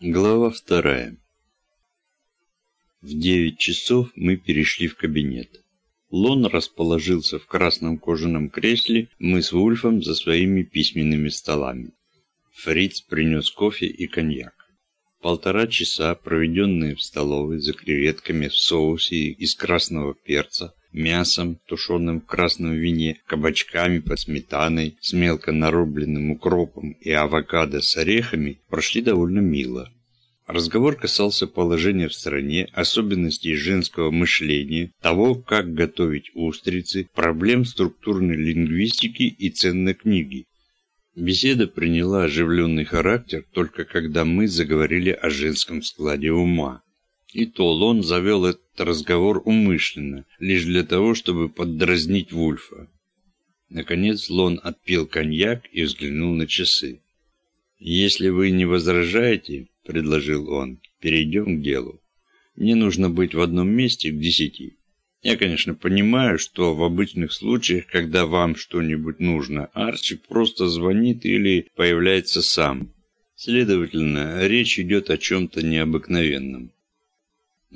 Глава вторая. В девять часов мы перешли в кабинет. Лон расположился в красном кожаном кресле, мы с Вульфом за своими письменными столами. Фриц принес кофе и коньяк. Полтора часа, проведенные в столовой за креветками в соусе из красного перца, мясом, тушеным в красном вине, кабачками под сметаной, с мелко нарубленным укропом и авокадо с орехами, прошли довольно мило. Разговор касался положения в стране, особенностей женского мышления, того, как готовить устрицы, проблем структурной лингвистики и ценной книги. Беседа приняла оживленный характер только когда мы заговорили о женском складе ума. И то Лон завел этот разговор умышленно, лишь для того, чтобы поддразнить Вульфа. Наконец Лон отпил коньяк и взглянул на часы. «Если вы не возражаете, — предложил он, — перейдем к делу. Мне нужно быть в одном месте к десяти. Я, конечно, понимаю, что в обычных случаях, когда вам что-нибудь нужно, Арчи просто звонит или появляется сам. Следовательно, речь идет о чем-то необыкновенном.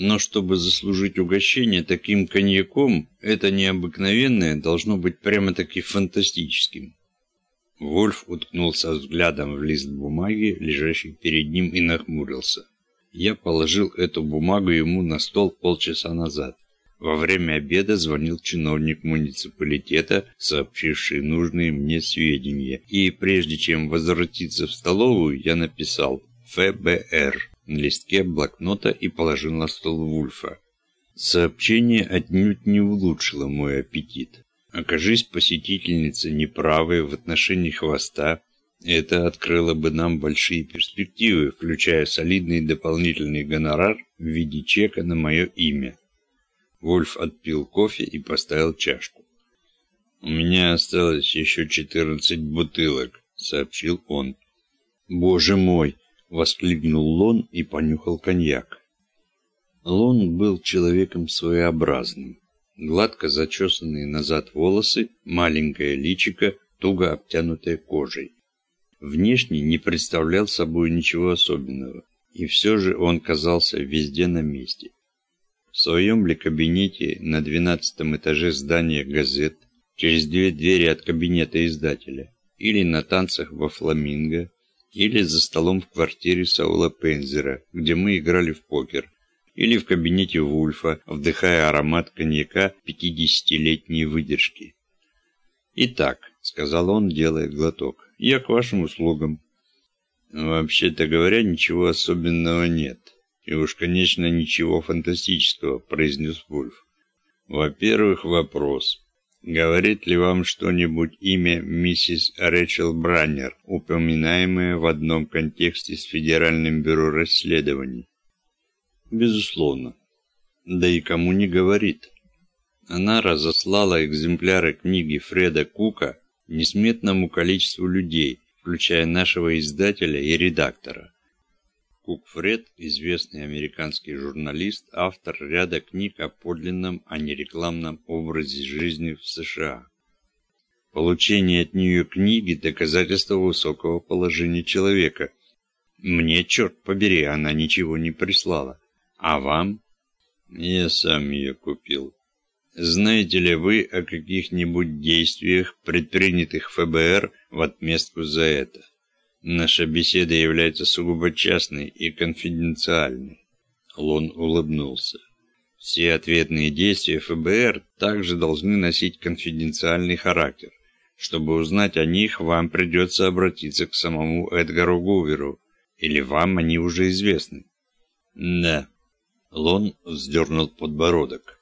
Но чтобы заслужить угощение таким коньяком, это необыкновенное должно быть прямо-таки фантастическим. Вольф уткнулся взглядом в лист бумаги, лежащий перед ним, и нахмурился. Я положил эту бумагу ему на стол полчаса назад. Во время обеда звонил чиновник муниципалитета, сообщивший нужные мне сведения, и прежде чем возвратиться в столовую, я написал «ФБР» на листке блокнота и положил на стол Вульфа. Сообщение отнюдь не улучшило мой аппетит. Окажись посетительница неправой в отношении хвоста, это открыло бы нам большие перспективы, включая солидный дополнительный гонорар в виде чека на мое имя. Вольф отпил кофе и поставил чашку. «У меня осталось еще четырнадцать бутылок», — сообщил он. «Боже мой!» — воскликнул Лон и понюхал коньяк. Лон был человеком своеобразным. Гладко зачесанные назад волосы, маленькое личико, туго обтянутое кожей. Внешне не представлял собой ничего особенного, и все же он казался везде на месте. В своем ли кабинете на двенадцатом этаже здания газет, через две двери от кабинета издателя, или на танцах во Фламинго, или за столом в квартире Саула Пензера, где мы играли в покер, или в кабинете Вульфа, вдыхая аромат коньяка пятидесятилетней выдержки. «Итак», — сказал он, делая глоток, — «я к вашим услугам». «Вообще-то говоря, ничего особенного нет». «И уж, конечно, ничего фантастического», – произнес Вульф. «Во-первых, вопрос. Говорит ли вам что-нибудь имя миссис Рэчел Браннер, упоминаемое в одном контексте с Федеральным бюро расследований?» «Безусловно. Да и кому не говорит». Она разослала экземпляры книги Фреда Кука несметному количеству людей, включая нашего издателя и редактора. Кук Фред – известный американский журналист, автор ряда книг о подлинном, а не рекламном образе жизни в США. Получение от нее книги – доказательство высокого положения человека. Мне, черт побери, она ничего не прислала. А вам? Я сам ее купил. Знаете ли вы о каких-нибудь действиях, предпринятых ФБР в отместку за это? Наша беседа является сугубо частной и конфиденциальной. Лон улыбнулся. Все ответные действия ФБР также должны носить конфиденциальный характер. Чтобы узнать о них, вам придется обратиться к самому Эдгару Гуверу. Или вам они уже известны? Да. Лон вздернул подбородок.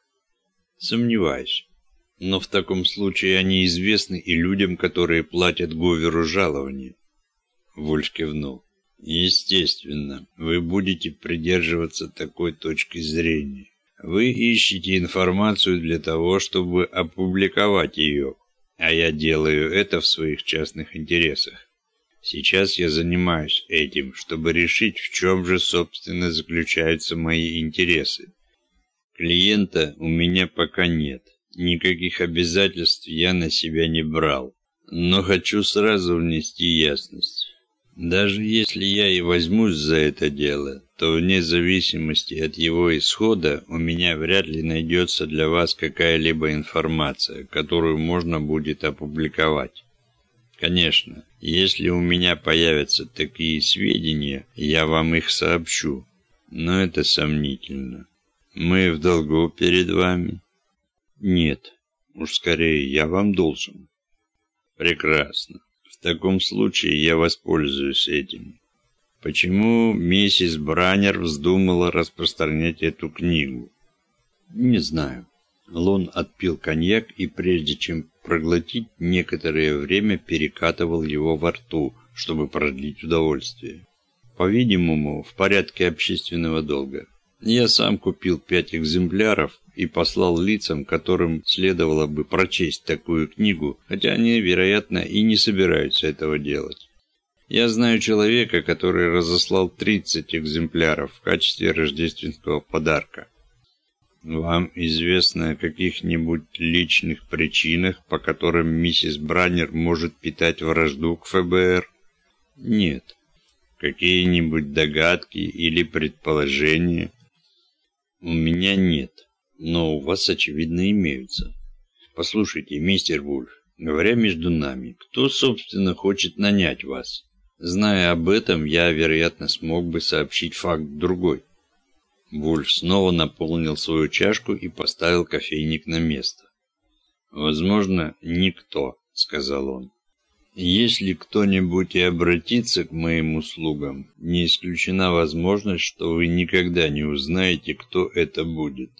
Сомневаюсь. Но в таком случае они известны и людям, которые платят Гуверу жалование. Вольф кивнул. Естественно, вы будете придерживаться такой точки зрения. Вы ищете информацию для того, чтобы опубликовать ее, а я делаю это в своих частных интересах. Сейчас я занимаюсь этим, чтобы решить, в чем же, собственно, заключаются мои интересы. Клиента у меня пока нет. Никаких обязательств я на себя не брал. Но хочу сразу внести ясность. Даже если я и возьмусь за это дело, то вне зависимости от его исхода у меня вряд ли найдется для вас какая-либо информация, которую можно будет опубликовать. Конечно, если у меня появятся такие сведения, я вам их сообщу, но это сомнительно. Мы в долгу перед вами? Нет, уж скорее я вам должен. Прекрасно. В таком случае я воспользуюсь этим. Почему миссис Браннер вздумала распространять эту книгу? Не знаю. Лон отпил коньяк и прежде чем проглотить, некоторое время перекатывал его во рту, чтобы продлить удовольствие. По-видимому, в порядке общественного долга. Я сам купил пять экземпляров и послал лицам, которым следовало бы прочесть такую книгу, хотя они, вероятно, и не собираются этого делать. Я знаю человека, который разослал 30 экземпляров в качестве рождественского подарка. Вам известно о каких-нибудь личных причинах, по которым миссис Браннер может питать вражду к ФБР? Нет. Какие-нибудь догадки или предположения? У меня нет, но у вас, очевидно, имеются. Послушайте, мистер Вульф, говоря между нами, кто, собственно, хочет нанять вас? Зная об этом, я, вероятно, смог бы сообщить факт другой. Вульф снова наполнил свою чашку и поставил кофейник на место. «Возможно, никто», — сказал он. «Если кто-нибудь и обратится к моим услугам, не исключена возможность, что вы никогда не узнаете, кто это будет.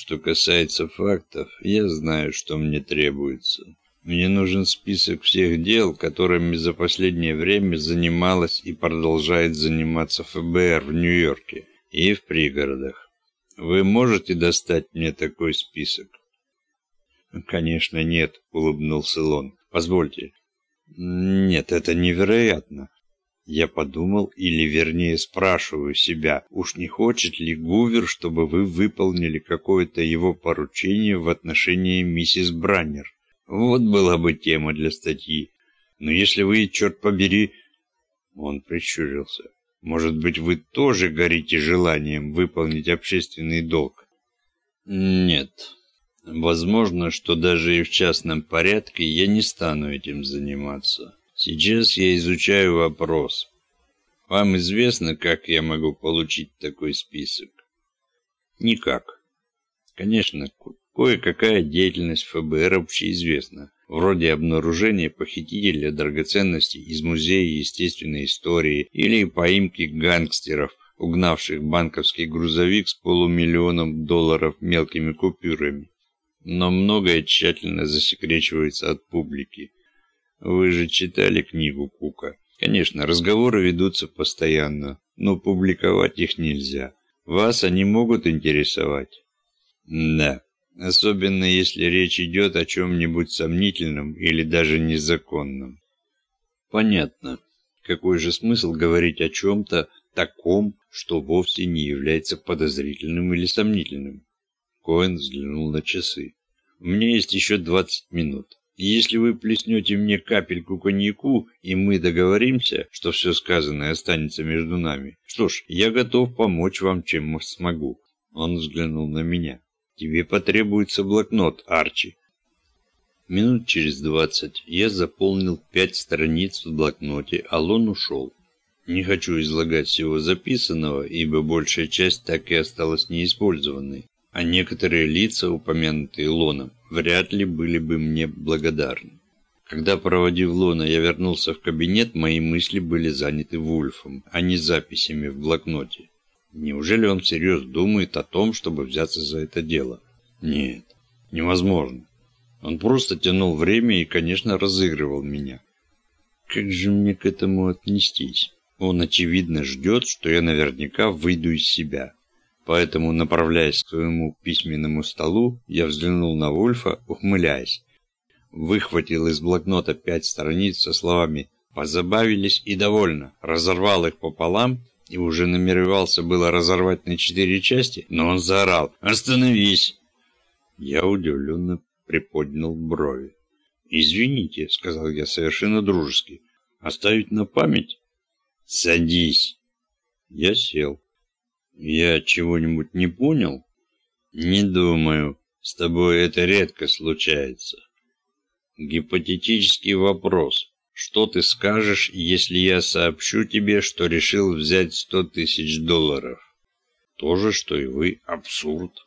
Что касается фактов, я знаю, что мне требуется. Мне нужен список всех дел, которыми за последнее время занималась и продолжает заниматься ФБР в Нью-Йорке и в пригородах. Вы можете достать мне такой список? Конечно, нет, улыбнулся Лон. Позвольте. Нет, это невероятно. Я подумал, или вернее спрашиваю себя, уж не хочет ли Гувер, чтобы вы выполнили какое-то его поручение в отношении миссис Браннер. Вот была бы тема для статьи. Но если вы, черт побери... Он прищурился. Может быть, вы тоже горите желанием выполнить общественный долг? Нет. Возможно, что даже и в частном порядке я не стану этим заниматься. Сейчас я изучаю вопрос. Вам известно, как я могу получить такой список? Никак. Конечно, Кое-какая деятельность ФБР общеизвестна, вроде обнаружения похитителя драгоценностей из Музея естественной истории или поимки гангстеров, угнавших банковский грузовик с полумиллионом долларов мелкими купюрами. Но многое тщательно засекречивается от публики. Вы же читали книгу Кука. Конечно, разговоры ведутся постоянно, но публиковать их нельзя. Вас они могут интересовать? Да особенно если речь идет о чем-нибудь сомнительном или даже незаконном. Понятно. Какой же смысл говорить о чем-то таком, что вовсе не является подозрительным или сомнительным? Коэн взглянул на часы. У меня есть еще двадцать минут. Если вы плеснете мне капельку коньяку, и мы договоримся, что все сказанное останется между нами, что ж, я готов помочь вам, чем смогу. Он взглянул на меня. Тебе потребуется блокнот, Арчи. Минут через двадцать я заполнил пять страниц в блокноте, а Лон ушел. Не хочу излагать всего записанного, ибо большая часть так и осталась неиспользованной, а некоторые лица, упомянутые Лоном, вряд ли были бы мне благодарны. Когда, проводив Лона, я вернулся в кабинет, мои мысли были заняты Вульфом, а не записями в блокноте. Неужели он всерьез думает о том, чтобы взяться за это дело? Нет, невозможно. Он просто тянул время и, конечно, разыгрывал меня. Как же мне к этому отнестись? Он, очевидно, ждет, что я наверняка выйду из себя. Поэтому, направляясь к своему письменному столу, я взглянул на Вульфа, ухмыляясь. Выхватил из блокнота пять страниц со словами «позабавились и довольно», разорвал их пополам и уже намеревался было разорвать на четыре части, но он заорал «Остановись!». Я удивленно приподнял брови. «Извините», — сказал я совершенно дружески, — «оставить на память? Садись. Я сел. Я чего-нибудь не понял? Не думаю. С тобой это редко случается. Гипотетический вопрос. Что ты скажешь, если я сообщу тебе, что решил взять сто тысяч долларов? То же, что и вы. Абсурд.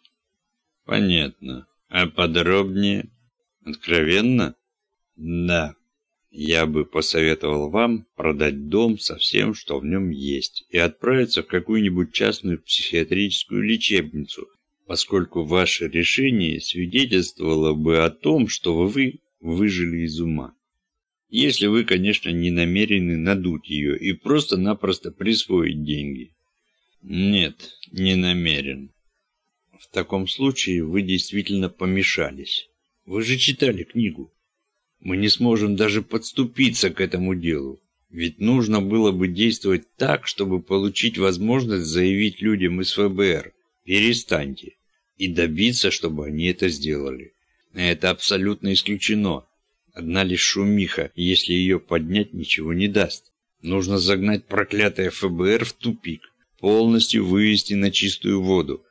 Понятно. А подробнее? Откровенно? Да. Я бы посоветовал вам продать дом со всем, что в нем есть, и отправиться в какую-нибудь частную психиатрическую лечебницу, поскольку ваше решение свидетельствовало бы о том, что вы выжили из ума. Если вы, конечно, не намерены надуть ее и просто-напросто присвоить деньги. Нет, не намерен. В таком случае вы действительно помешались. Вы же читали книгу. Мы не сможем даже подступиться к этому делу. Ведь нужно было бы действовать так, чтобы получить возможность заявить людям из ФБР «перестаньте» и добиться, чтобы они это сделали. Это абсолютно исключено. Одна лишь шумиха, если ее поднять, ничего не даст. Нужно загнать проклятое ФБР в тупик, полностью вывести на чистую воду,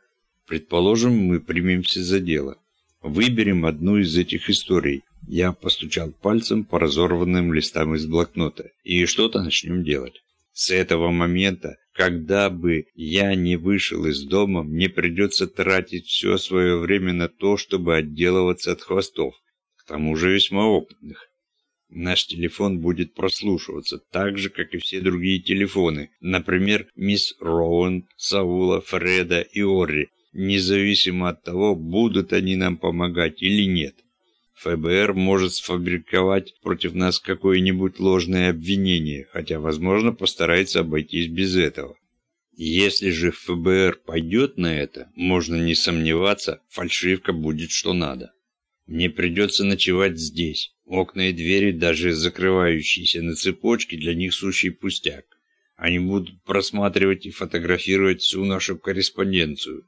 Предположим, мы примемся за дело. Выберем одну из этих историй. Я постучал пальцем по разорванным листам из блокнота. И что-то начнем делать. С этого момента, когда бы я не вышел из дома, мне придется тратить все свое время на то, чтобы отделываться от хвостов, к тому же весьма опытных. Наш телефон будет прослушиваться, так же, как и все другие телефоны, например, мисс Роуэн, Саула, Фреда и Орри, независимо от того, будут они нам помогать или нет. ФБР может сфабриковать против нас какое-нибудь ложное обвинение, хотя, возможно, постарается обойтись без этого. Если же ФБР пойдет на это, можно не сомневаться, фальшивка будет что надо. Мне придется ночевать здесь. Окна и двери, даже закрывающиеся на цепочке, для них сущий пустяк. Они будут просматривать и фотографировать всю нашу корреспонденцию.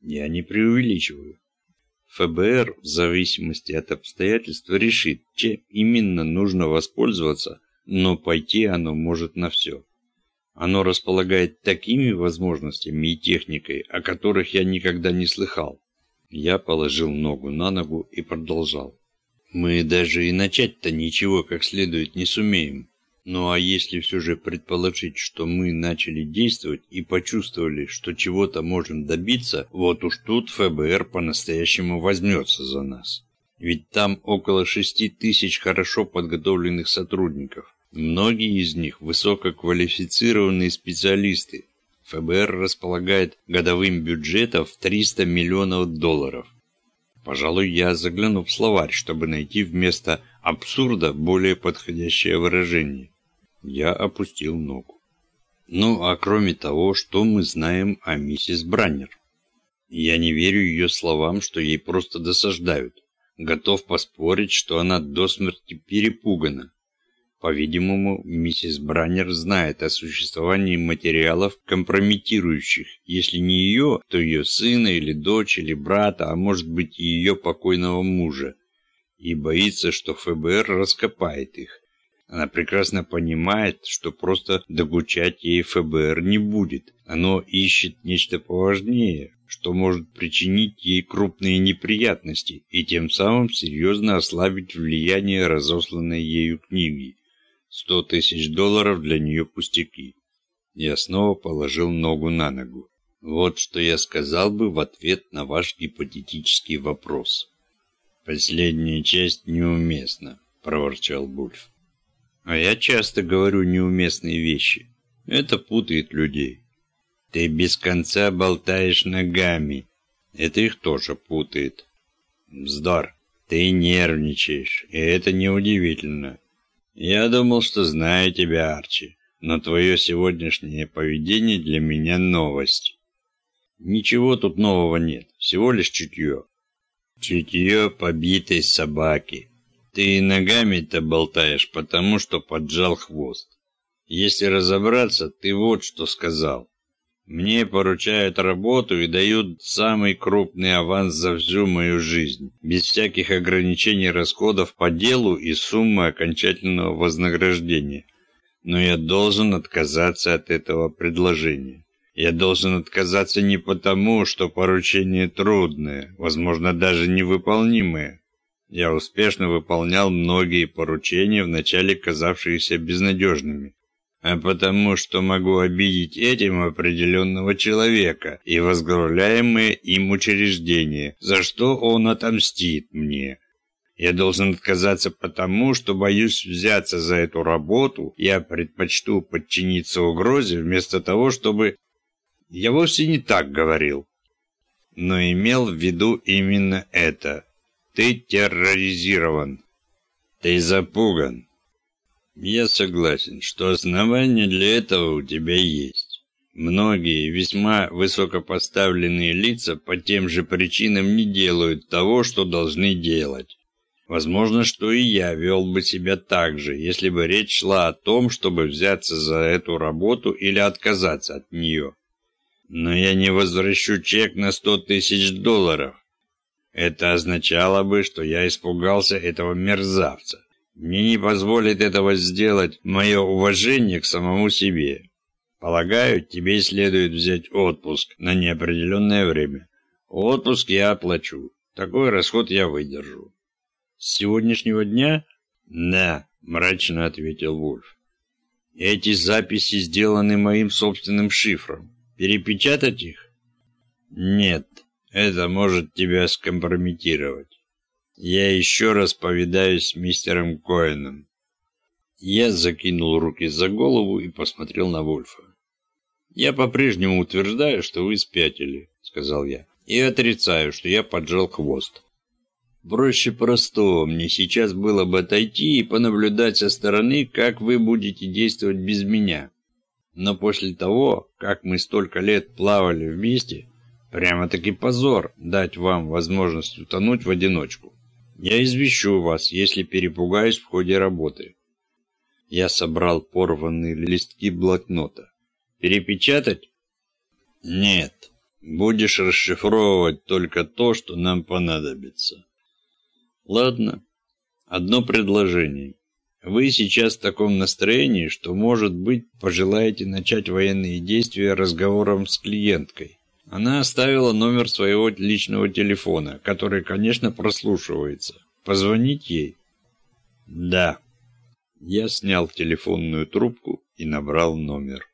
Я не преувеличиваю. ФБР в зависимости от обстоятельств решит, чем именно нужно воспользоваться, но пойти оно может на все. Оно располагает такими возможностями и техникой, о которых я никогда не слыхал. Я положил ногу на ногу и продолжал. Мы даже и начать-то ничего как следует не сумеем. Ну а если все же предположить, что мы начали действовать и почувствовали, что чего-то можем добиться, вот уж тут ФБР по-настоящему возьмется за нас. Ведь там около шести тысяч хорошо подготовленных сотрудников. Многие из них высококвалифицированные специалисты. ФБР располагает годовым бюджетом в 300 миллионов долларов. Пожалуй, я загляну в словарь, чтобы найти вместо абсурда более подходящее выражение. Я опустил ногу. Ну, а кроме того, что мы знаем о миссис Браннер? Я не верю ее словам, что ей просто досаждают. Готов поспорить, что она до смерти перепугана. По-видимому, миссис Браннер знает о существовании материалов, компрометирующих, если не ее, то ее сына или дочь или брата, а может быть и ее покойного мужа, и боится, что ФБР раскопает их. Она прекрасно понимает, что просто догучать ей ФБР не будет. Оно ищет нечто поважнее, что может причинить ей крупные неприятности и тем самым серьезно ослабить влияние разосланной ею книги. Сто тысяч долларов для нее пустяки. Я снова положил ногу на ногу. Вот что я сказал бы в ответ на ваш гипотетический вопрос. Последняя часть неуместна, проворчал Бульф. А я часто говорю неуместные вещи. Это путает людей. Ты без конца болтаешь ногами. Это их тоже путает. Вздор. Ты нервничаешь, и это неудивительно. Я думал, что знаю тебя, Арчи, но твое сегодняшнее поведение для меня новость. Ничего тут нового нет, всего лишь чутье. Чутье побитой собаки. Ты ногами-то болтаешь, потому что поджал хвост. Если разобраться, ты вот что сказал. Мне поручают работу и дают самый крупный аванс за всю мою жизнь, без всяких ограничений расходов по делу и суммы окончательного вознаграждения. Но я должен отказаться от этого предложения. Я должен отказаться не потому, что поручение трудное, возможно, даже невыполнимое. Я успешно выполнял многие поручения, вначале казавшиеся безнадежными, а потому что могу обидеть этим определенного человека и возглавляемое им учреждение, за что он отомстит мне. Я должен отказаться потому, что боюсь взяться за эту работу, я предпочту подчиниться угрозе вместо того, чтобы я вовсе не так говорил, но имел в виду именно это. Ты терроризирован. Ты запуган. Я согласен, что основания для этого у тебя есть. Многие весьма высокопоставленные лица по тем же причинам не делают того, что должны делать. Возможно, что и я вел бы себя так же, если бы речь шла о том, чтобы взяться за эту работу или отказаться от нее. Но я не возвращу чек на сто тысяч долларов. Это означало бы, что я испугался этого мерзавца. Мне не позволит этого сделать мое уважение к самому себе. Полагаю, тебе следует взять отпуск на неопределенное время. Отпуск я оплачу. Такой расход я выдержу. С сегодняшнего дня? Да, мрачно ответил Вульф. Эти записи сделаны моим собственным шифром. Перепечатать их? Нет, это может тебя скомпрометировать. Я еще раз повидаюсь с мистером Коэном. Я закинул руки за голову и посмотрел на Вольфа. «Я по-прежнему утверждаю, что вы спятили», — сказал я, — «и отрицаю, что я поджал хвост. Проще простого мне сейчас было бы отойти и понаблюдать со стороны, как вы будете действовать без меня. Но после того, как мы столько лет плавали вместе, прямо-таки позор дать вам возможность утонуть в одиночку. Я извещу вас, если перепугаюсь в ходе работы. Я собрал порванные листки блокнота. Перепечатать? Нет. Будешь расшифровывать только то, что нам понадобится. Ладно. Одно предложение. Вы сейчас в таком настроении, что, может быть, пожелаете начать военные действия разговором с клиенткой. Она оставила номер своего личного телефона, который, конечно, прослушивается. Позвонить ей? Да. Я снял телефонную трубку и набрал номер.